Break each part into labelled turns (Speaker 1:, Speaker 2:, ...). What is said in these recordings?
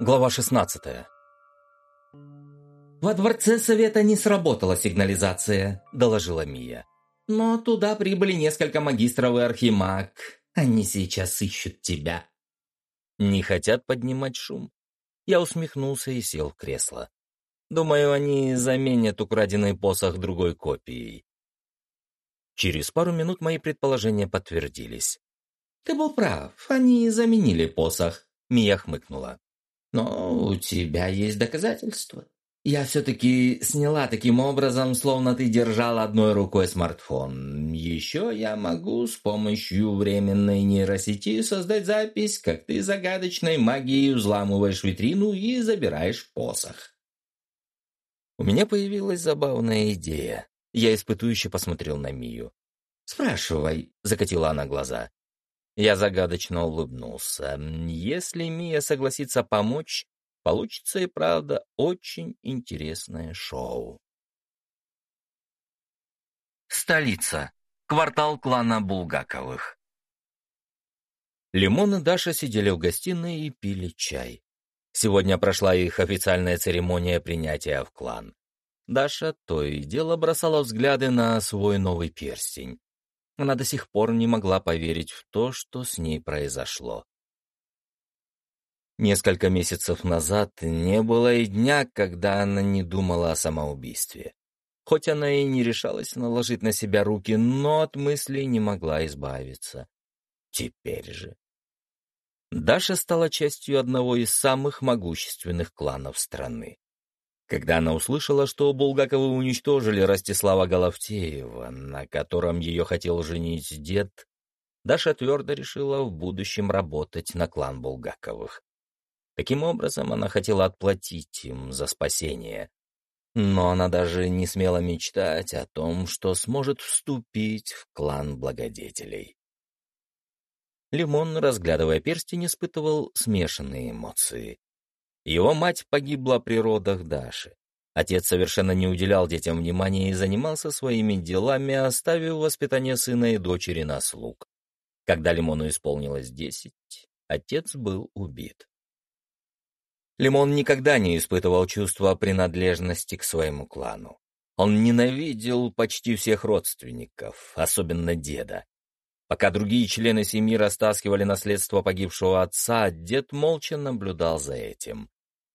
Speaker 1: Глава 16.
Speaker 2: «Во дворце совета не сработала сигнализация», — доложила Мия. «Но туда прибыли несколько магистров и архимаг. Они сейчас ищут тебя».
Speaker 1: «Не хотят поднимать шум?» Я усмехнулся и сел в кресло. Думаю, они заменят украденный посох другой копией. Через пару минут мои предположения подтвердились.
Speaker 2: «Ты был прав, они заменили посох», — Мия хмыкнула. Но у тебя есть доказательства. Я все-таки сняла таким образом, словно ты держал одной рукой смартфон. Еще я могу с помощью временной нейросети создать запись, как ты загадочной магией взламываешь витрину и забираешь посох.
Speaker 1: У меня появилась забавная идея. Я испытующе посмотрел на Мию.
Speaker 2: «Спрашивай», — закатила она глаза.
Speaker 1: Я загадочно улыбнулся. Если Мия согласится помочь, получится и правда очень интересное шоу. Столица. Квартал клана Булгаковых. Лимон и Даша сидели в гостиной и пили чай. Сегодня прошла их официальная церемония принятия в клан. Даша то и дело бросала взгляды на свой новый перстень. Она до сих пор не могла поверить в то, что с ней произошло. Несколько месяцев назад не было и дня, когда она не думала о самоубийстве. Хоть она и не решалась наложить на себя руки, но от мыслей не могла избавиться. Теперь же. Даша стала частью одного из самых могущественных кланов страны. Когда она услышала, что Булгаковы уничтожили Ростислава Головтеева, на котором ее хотел женить дед, Даша твердо решила в будущем работать на клан Булгаковых. Таким образом, она хотела отплатить им за спасение. Но она даже не смела мечтать о том, что сможет вступить в клан благодетелей. Лимон, разглядывая перстень, испытывал смешанные эмоции. Его мать погибла при родах Даши. Отец совершенно не уделял детям внимания и занимался своими делами, оставив воспитание сына и дочери на слуг. Когда Лимону исполнилось десять, отец был убит. Лимон никогда не испытывал чувства принадлежности к своему клану. Он ненавидел почти всех родственников, особенно деда. Пока другие члены семьи растаскивали наследство погибшего отца, дед молча наблюдал за этим.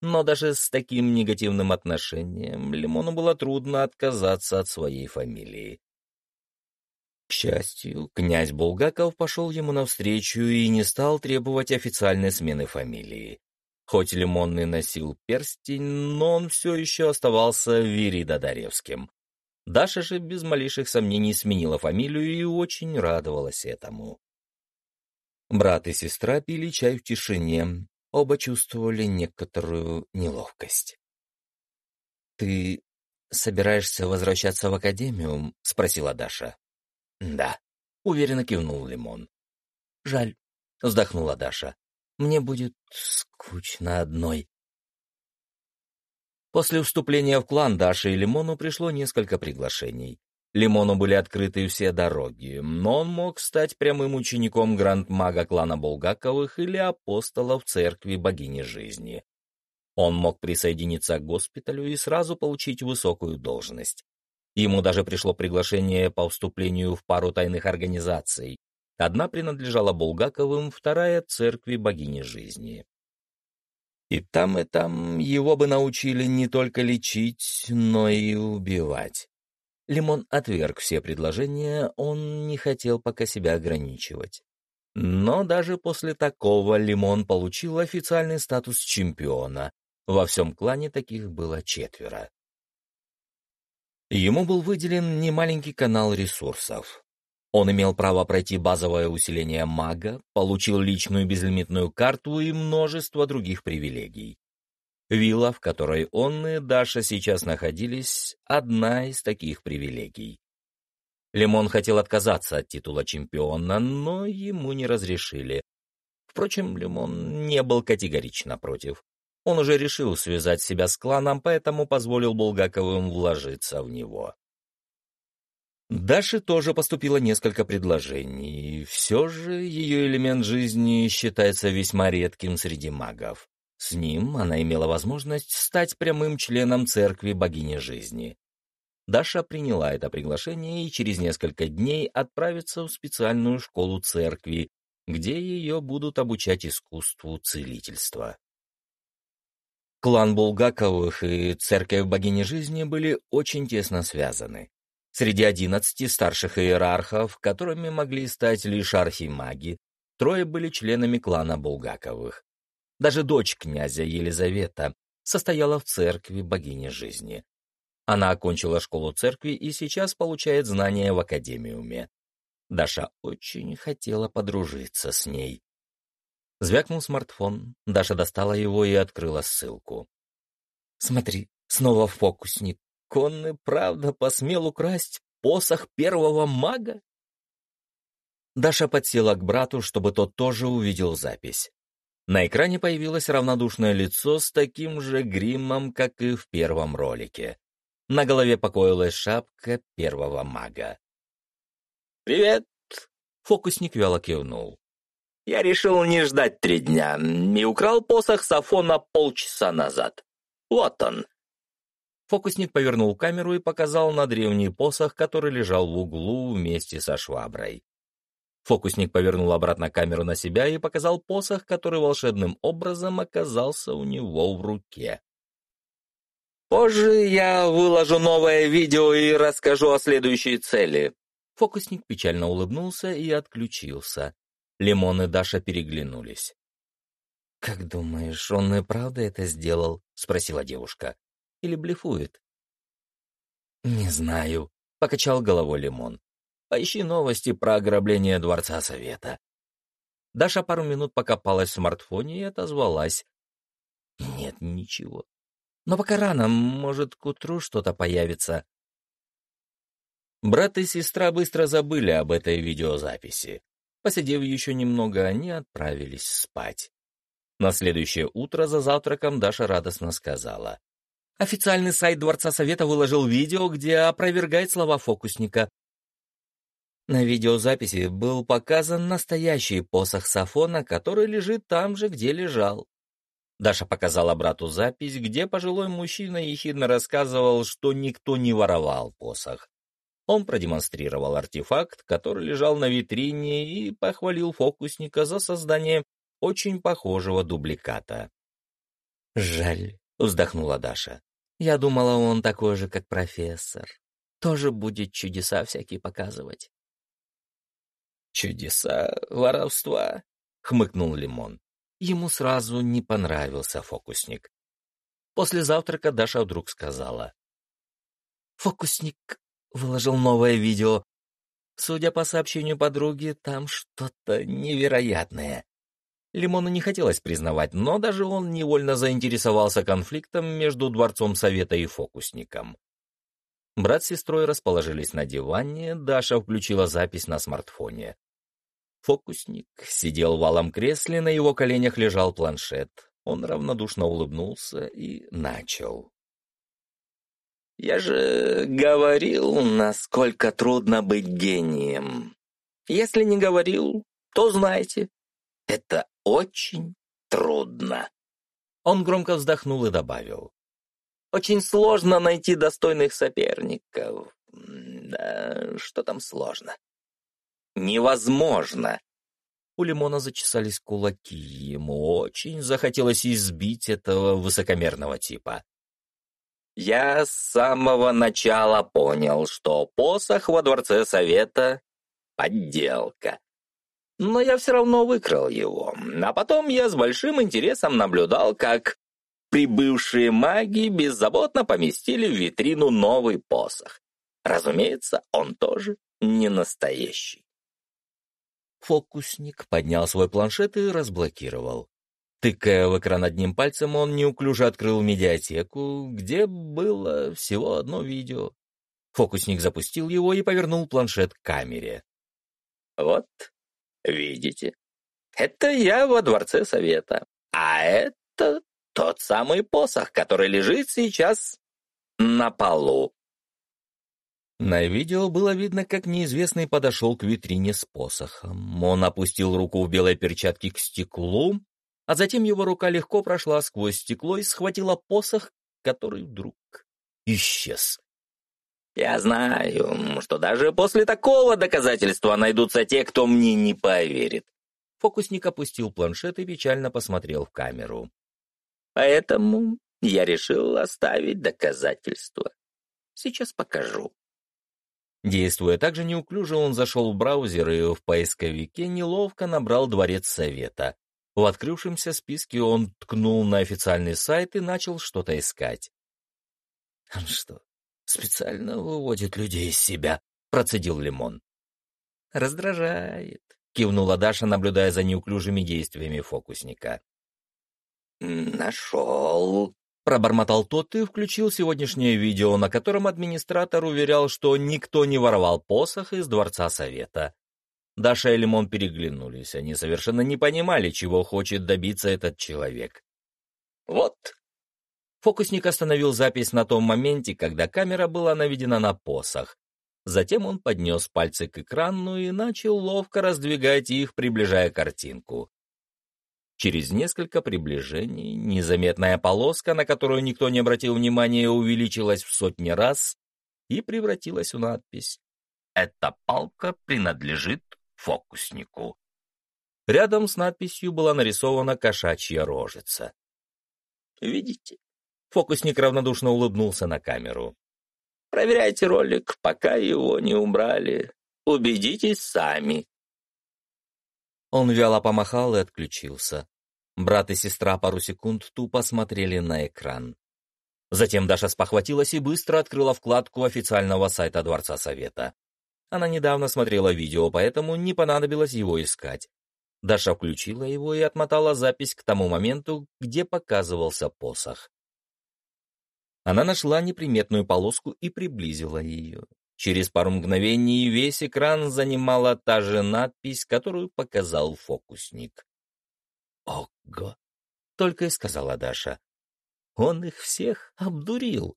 Speaker 1: Но даже с таким негативным отношением Лимону было трудно отказаться от своей фамилии. К счастью, князь Булгаков пошел ему навстречу и не стал требовать официальной смены фамилии. Хоть Лимон и носил перстень, но он все еще оставался Виридодаревским. Даша же без малейших сомнений сменила фамилию и очень радовалась этому. Брат и сестра пили чай в тишине, оба чувствовали некоторую неловкость. «Ты собираешься возвращаться в академию?» — спросила Даша. «Да», — уверенно кивнул Лимон. «Жаль», — вздохнула Даша. «Мне будет скучно одной». После вступления в клан Даши и Лимону пришло несколько приглашений. Лимону были открыты все дороги, но он мог стать прямым учеником гранд-мага клана Булгаковых или апостола в церкви богини жизни. Он мог присоединиться к госпиталю и сразу получить высокую должность. Ему даже пришло приглашение по вступлению в пару тайных организаций. Одна принадлежала Булгаковым, вторая — церкви богини жизни. И там, и там его бы научили не только лечить, но и убивать. Лимон отверг все предложения, он не хотел пока себя ограничивать. Но даже после такого Лимон получил официальный статус чемпиона. Во всем клане таких было четверо. Ему был выделен немаленький канал ресурсов. Он имел право пройти базовое усиление мага, получил личную безлимитную карту и множество других привилегий. Вилла, в которой он и Даша сейчас находились, одна из таких привилегий. Лимон хотел отказаться от титула чемпиона, но ему не разрешили. Впрочем, Лимон не был категорично против. Он уже решил связать себя с кланом, поэтому позволил Булгаковым вложиться в него. Даше тоже поступило несколько предложений, и все же ее элемент жизни считается весьма редким среди магов. С ним она имела возможность стать прямым членом церкви богини жизни. Даша приняла это приглашение и через несколько дней отправится в специальную школу церкви, где ее будут обучать искусству целительства. Клан Булгаковых и церковь богини жизни были очень тесно связаны. Среди одиннадцати старших иерархов, которыми могли стать лишь архимаги, трое были членами клана Булгаковых. Даже дочь князя Елизавета состояла в церкви богини жизни. Она окончила школу церкви и сейчас получает знания в академиуме. Даша очень хотела подружиться с ней. Звякнул смартфон, Даша достала его и открыла ссылку. «Смотри, снова фокусник. Он и правда посмел украсть посох первого мага?» Даша подсела к брату, чтобы тот тоже увидел запись. На экране появилось равнодушное лицо с таким же гримом, как и в первом ролике. На голове покоилась шапка первого мага.
Speaker 2: «Привет!»
Speaker 1: — фокусник вяло кивнул.
Speaker 2: «Я решил не ждать три дня и украл посох Сафона полчаса назад. Вот он!»
Speaker 1: Фокусник повернул камеру и показал на древний посох, который лежал в углу вместе со шваброй. Фокусник повернул обратно камеру на себя и показал посох, который волшебным образом оказался у него в руке.
Speaker 2: «Позже я выложу новое видео и расскажу о следующей цели».
Speaker 1: Фокусник печально улыбнулся и отключился. Лимон и Даша переглянулись. «Как думаешь, он и правда это сделал?» — спросила девушка. «Или блефует?» «Не знаю», — покачал головой Лимон. Поищи новости про ограбление Дворца Совета». Даша пару минут покопалась в смартфоне и отозвалась. «Нет, ничего. Но пока рано, может, к утру что-то появится». Брат и сестра быстро забыли об этой видеозаписи. Посидев еще немного, они отправились спать. На следующее утро за завтраком Даша радостно сказала. Официальный сайт Дворца Совета выложил видео, где опровергает слова фокусника. На видеозаписи был показан настоящий посох Сафона, который лежит там же, где лежал. Даша показала брату запись, где пожилой мужчина ехидно рассказывал, что никто не воровал посох. Он продемонстрировал артефакт, который лежал на витрине, и похвалил фокусника за создание очень похожего дубликата. «Жаль», — вздохнула Даша. «Я думала, он такой же, как профессор. Тоже будет чудеса всякие показывать».
Speaker 2: «Чудеса воровства», — хмыкнул Лимон.
Speaker 1: Ему сразу не понравился фокусник. После завтрака Даша вдруг сказала. «Фокусник выложил новое видео. Судя по сообщению подруги, там что-то невероятное». Лимону не хотелось признавать, но даже он невольно заинтересовался конфликтом между Дворцом Совета и фокусником. Брат с сестрой расположились на диване, Даша включила запись на смартфоне. Фокусник сидел в валом кресле, на его коленях лежал планшет. Он равнодушно улыбнулся и начал.
Speaker 2: «Я же говорил, насколько трудно быть гением. Если не говорил, то знайте, это очень трудно».
Speaker 1: Он громко вздохнул и добавил.
Speaker 2: «Очень сложно найти достойных соперников. Да, что там сложно? невозможно.
Speaker 1: У Лимона зачесались кулаки, ему очень захотелось избить этого высокомерного типа.
Speaker 2: Я с самого начала понял, что посох во Дворце Совета — подделка. Но я все равно выкрал его, а потом я с большим интересом наблюдал, как прибывшие маги беззаботно поместили в витрину новый посох. Разумеется, он тоже не настоящий.
Speaker 1: Фокусник поднял свой планшет и разблокировал. Тыкая в экран одним пальцем, он неуклюже открыл медиатеку, где было всего одно видео. Фокусник запустил его и повернул планшет к камере.
Speaker 2: «Вот, видите, это я во Дворце Совета, а это тот самый посох, который лежит сейчас на полу.
Speaker 1: На видео было видно, как неизвестный подошел к витрине с посохом. Он опустил руку в белой перчатке к стеклу а затем его рука легко прошла сквозь стекло и схватила посох, который вдруг исчез.
Speaker 2: «Я знаю, что даже после такого доказательства найдутся те, кто мне не поверит».
Speaker 1: Фокусник опустил планшет и печально посмотрел в камеру.
Speaker 2: «Поэтому я решил оставить доказательства. Сейчас покажу».
Speaker 1: Действуя так же неуклюже, он зашел в браузер и в поисковике неловко набрал «Дворец Совета». В открывшемся списке он ткнул на официальный сайт и начал что-то искать. «Он что, специально выводит людей из себя?» — процедил Лимон. «Раздражает», — кивнула Даша, наблюдая за неуклюжими действиями фокусника.
Speaker 2: «Нашел»,
Speaker 1: Пробормотал тот и включил сегодняшнее видео, на котором администратор уверял, что никто не воровал посох из Дворца Совета. Даша и Лимон переглянулись, они совершенно не понимали, чего хочет добиться этот человек.
Speaker 2: «Вот!»
Speaker 1: Фокусник остановил запись на том моменте, когда камера была наведена на посох. Затем он поднес пальцы к экрану и начал ловко раздвигать их, приближая картинку. Через несколько приближений незаметная полоска, на которую никто не обратил внимания, увеличилась в сотни раз и превратилась в надпись «Эта палка принадлежит фокуснику». Рядом с надписью была нарисована кошачья рожица.
Speaker 2: «Видите?»
Speaker 1: Фокусник равнодушно улыбнулся на камеру.
Speaker 2: «Проверяйте ролик, пока его не убрали. Убедитесь сами».
Speaker 1: Он вяло помахал и отключился. Брат и сестра пару секунд тупо смотрели на экран. Затем Даша спохватилась и быстро открыла вкладку официального сайта Дворца Совета. Она недавно смотрела видео, поэтому не понадобилось его искать. Даша включила его и отмотала запись к тому моменту, где показывался посох. Она нашла неприметную полоску и приблизила ее. Через пару мгновений весь экран занимала та же надпись, которую показал фокусник. «Ого!» — только и сказала Даша. «Он их всех обдурил».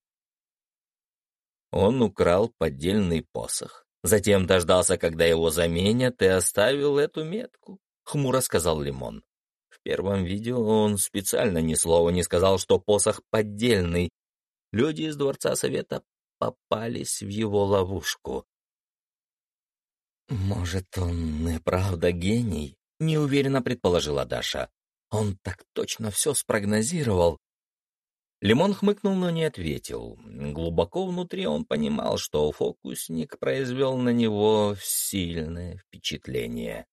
Speaker 1: Он украл поддельный посох. Затем дождался, когда его заменят, и оставил эту метку, — хмуро сказал Лимон. В первом видео он специально ни слова не сказал, что посох поддельный. Люди из Дворца Совета попались в его ловушку. «Может, он и правда гений?» — неуверенно предположила Даша. «Он так точно все спрогнозировал». Лимон хмыкнул, но не ответил. Глубоко внутри он понимал, что фокусник произвел на него сильное впечатление.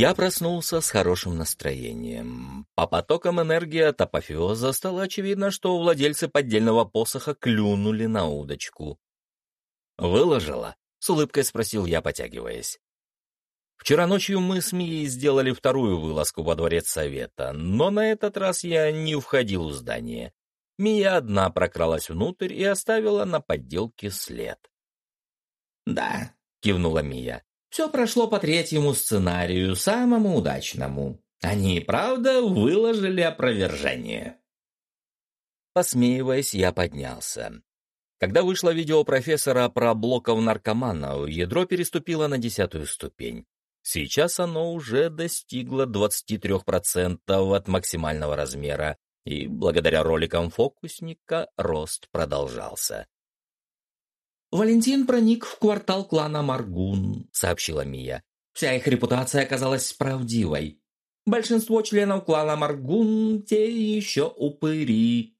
Speaker 1: Я проснулся с хорошим настроением. По потокам энергии от апофеоза стало очевидно, что владельцы поддельного посоха клюнули на удочку. «Выложила?» — с улыбкой спросил я, потягиваясь. Вчера ночью мы с Мией сделали вторую вылазку во дворец совета, но на этот раз я не входил в здание. Мия одна прокралась внутрь и оставила на подделке след.
Speaker 2: «Да», — кивнула Мия, все прошло по третьему сценарию, самому удачному. Они, правда, выложили опровержение.
Speaker 1: Посмеиваясь, я поднялся. Когда вышло видео профессора про блоков наркоманов, ядро переступило на десятую ступень. Сейчас оно уже достигло 23% от максимального размера, и благодаря роликам фокусника рост продолжался.
Speaker 2: «Валентин проник в квартал клана Маргун», — сообщила Мия. «Вся их репутация оказалась правдивой. Большинство членов клана Маргун — те еще упыри.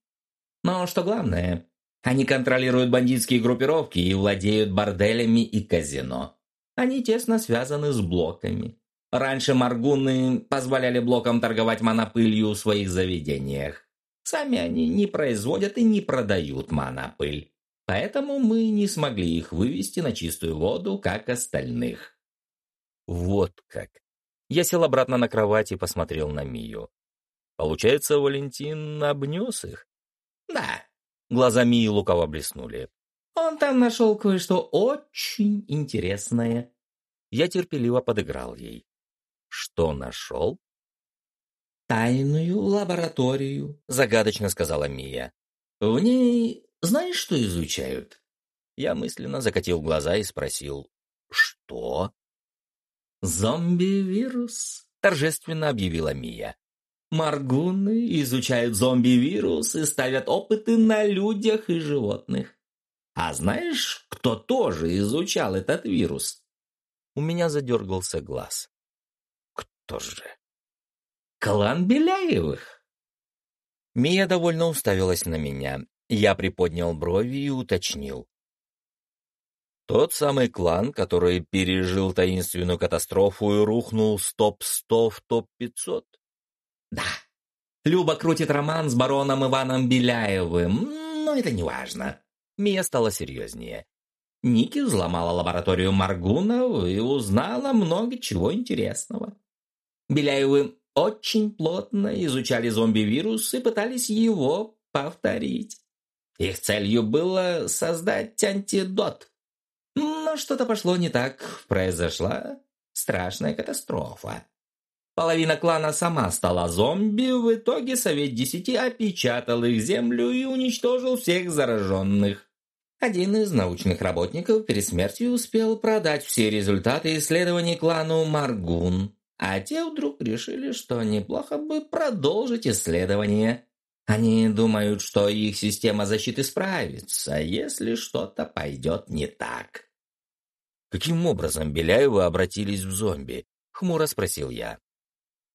Speaker 2: Но что главное, они контролируют бандитские группировки и владеют борделями и казино. Они тесно связаны с блоками. Раньше Маргуны позволяли блокам торговать монопылью в своих заведениях. Сами они не производят и не продают монопыль. Поэтому мы не смогли их вывести на чистую воду, как остальных.
Speaker 1: Вот как. Я сел обратно на кровать и посмотрел на Мию. Получается, Валентин обнес их?
Speaker 2: Да.
Speaker 1: Глаза Мии лукаво блеснули.
Speaker 2: Он там нашел кое-что очень интересное.
Speaker 1: Я терпеливо подыграл ей. Что нашел?
Speaker 2: Тайную лабораторию, загадочно сказала Мия. В ней знаешь, что изучают?» Я мысленно закатил глаза и спросил, «Что?» «Зомби-вирус», — торжественно объявила Мия. «Маргуны изучают зомби-вирус и ставят опыты на людях и животных. А знаешь, кто тоже изучал этот вирус?» У меня задергался глаз. «Кто же?» «Клан Беляевых!» Мия довольно уставилась на меня. Я приподнял брови и уточнил. Тот самый клан, который пережил таинственную катастрофу и рухнул с топ-100 в топ-500? Да. Люба крутит роман с бароном Иваном Беляевым, но это не важно. Мия стала серьезнее. Ники взломала лабораторию Маргунов и узнала много чего интересного. Беляевы очень плотно изучали зомби-вирус и пытались его повторить. Их целью было создать антидот, но что-то пошло не так, произошла страшная катастрофа. Половина клана сама стала зомби, в итоге Совет Десяти опечатал их землю и уничтожил всех зараженных. Один из научных работников перед смертью успел продать все результаты исследований клану Маргун, а те вдруг решили, что неплохо бы продолжить исследование. Они думают, что их система защиты справится, если что-то пойдет не так.
Speaker 1: «Каким образом Беляевы обратились в зомби?» — хмуро спросил я.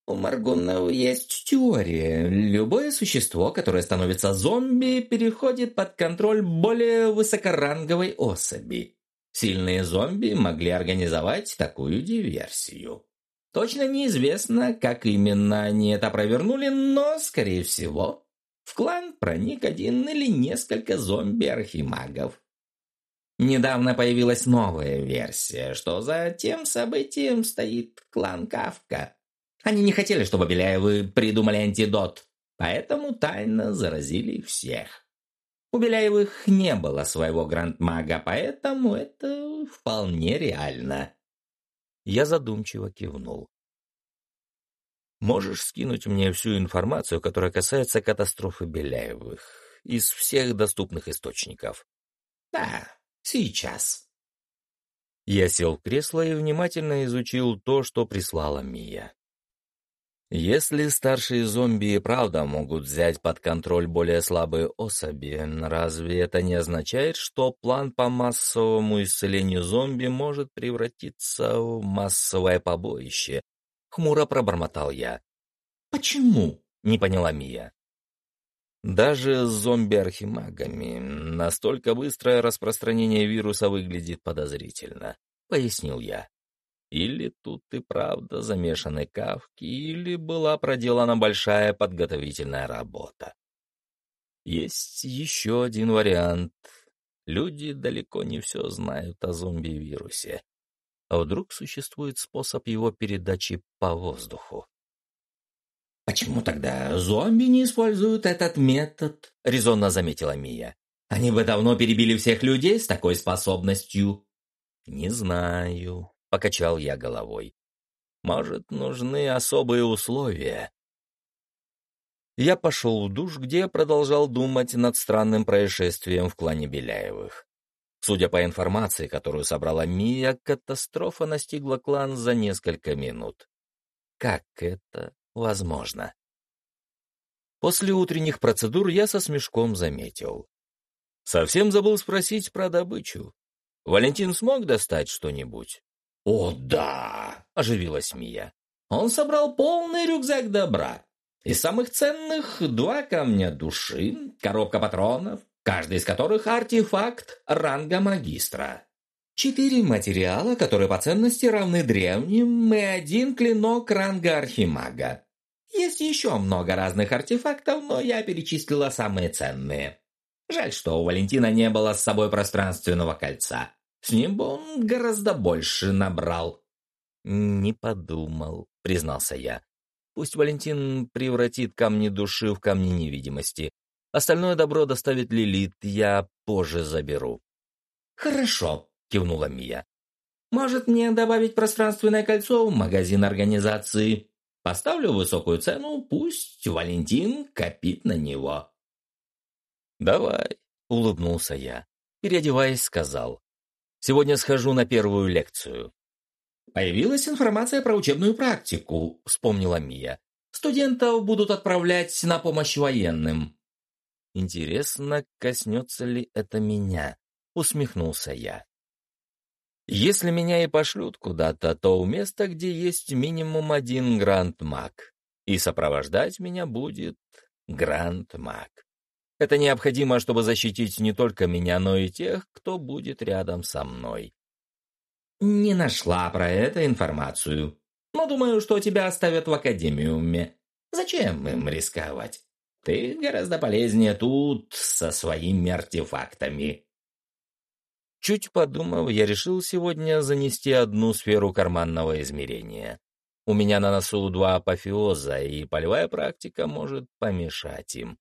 Speaker 2: У Маргунов есть теория. Любое существо, которое становится зомби, переходит под контроль более высокоранговой особи. Сильные зомби могли организовать такую диверсию. Точно неизвестно, как именно они это провернули, но, скорее всего, в клан проник один или несколько зомби-архимагов. Недавно появилась новая версия, что за тем событием стоит клан Кавка. Они не хотели, чтобы Беляевы придумали антидот, поэтому тайно заразили всех. У Беляевых не было своего грандмага, поэтому это вполне реально.
Speaker 1: Я задумчиво кивнул. Можешь скинуть мне всю информацию, которая касается катастрофы Беляевых, из всех доступных источников?
Speaker 2: Да, сейчас.
Speaker 1: Я сел в кресло и внимательно изучил то, что прислала Мия. Если старшие зомби и правда могут взять под контроль более слабые особи, разве это не означает, что план по массовому исцелению зомби может превратиться в массовое побоище, Хмуро пробормотал я.
Speaker 2: «Почему?»
Speaker 1: — не поняла Мия. Даже с зомби-архимагами настолько быстрое распространение вируса выглядит подозрительно, пояснил я. Или тут и правда замешаны кавки, или была проделана большая подготовительная работа. Есть еще один вариант. Люди далеко не все знают о зомби-вирусе. А вдруг существует способ его передачи по воздуху?
Speaker 2: «Почему тогда зомби не используют этот метод?» — резонно заметила Мия. «Они бы давно перебили всех людей с такой способностью».
Speaker 1: «Не знаю», — покачал я головой. «Может, нужны особые условия?» Я пошел в душ, где продолжал думать над странным происшествием в клане Беляевых. Судя по информации, которую собрала Мия, катастрофа настигла клан за несколько минут. Как это возможно? После утренних процедур я со смешком заметил. Совсем забыл спросить про добычу. Валентин смог достать что-нибудь?
Speaker 2: «О, да!» — оживилась Мия. «Он собрал полный рюкзак добра. Из самых ценных два камня души, коробка патронов, каждый из которых артефакт ранга магистра. Четыре материала, которые по ценности равны древним, и один клинок ранга архимага. Есть еще много разных артефактов, но я перечислила самые ценные. Жаль, что у Валентина не было с собой пространственного кольца. С ним бы он гораздо больше набрал.
Speaker 1: «Не подумал», — признался я. «Пусть Валентин превратит камни души в камни невидимости, Остальное добро доставит Лилит, я позже заберу».
Speaker 2: «Хорошо», — кивнула Мия. «Может, мне добавить пространственное кольцо в магазин организации? Поставлю высокую цену, пусть Валентин копит на него».
Speaker 1: «Давай», — улыбнулся я. Переодеваясь, сказал. «Сегодня схожу на первую лекцию».
Speaker 2: «Появилась информация про учебную практику», — вспомнила Мия. «Студентов будут отправлять на помощь военным».
Speaker 1: «Интересно, коснется ли это меня?» — усмехнулся я. «Если меня и пошлют куда-то, то у места, где есть минимум один гранд-маг, и сопровождать меня будет гранд-маг. Это необходимо, чтобы защитить не только меня, но и тех, кто будет рядом со мной.
Speaker 2: Не нашла про это информацию. Но думаю, что тебя оставят в академиуме. Зачем им рисковать? Ты гораздо полезнее тут со своими артефактами.
Speaker 1: Чуть подумав, я решил сегодня занести одну сферу карманного измерения. У меня на носу два апофеоза, и полевая практика может помешать им.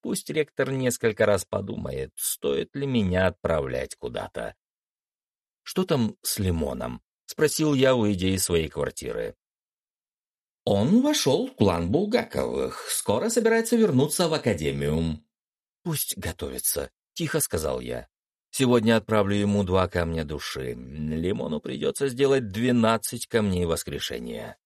Speaker 1: Пусть ректор несколько раз подумает, стоит ли меня отправлять куда-то. «Что там с Лимоном?» — спросил я, выйдя из своей квартиры.
Speaker 2: «Он вошел в клан Булгаковых. Скоро собирается вернуться в академиум».
Speaker 1: «Пусть готовится», — тихо сказал я. «Сегодня отправлю ему два камня души. Лимону придется сделать двенадцать камней воскрешения».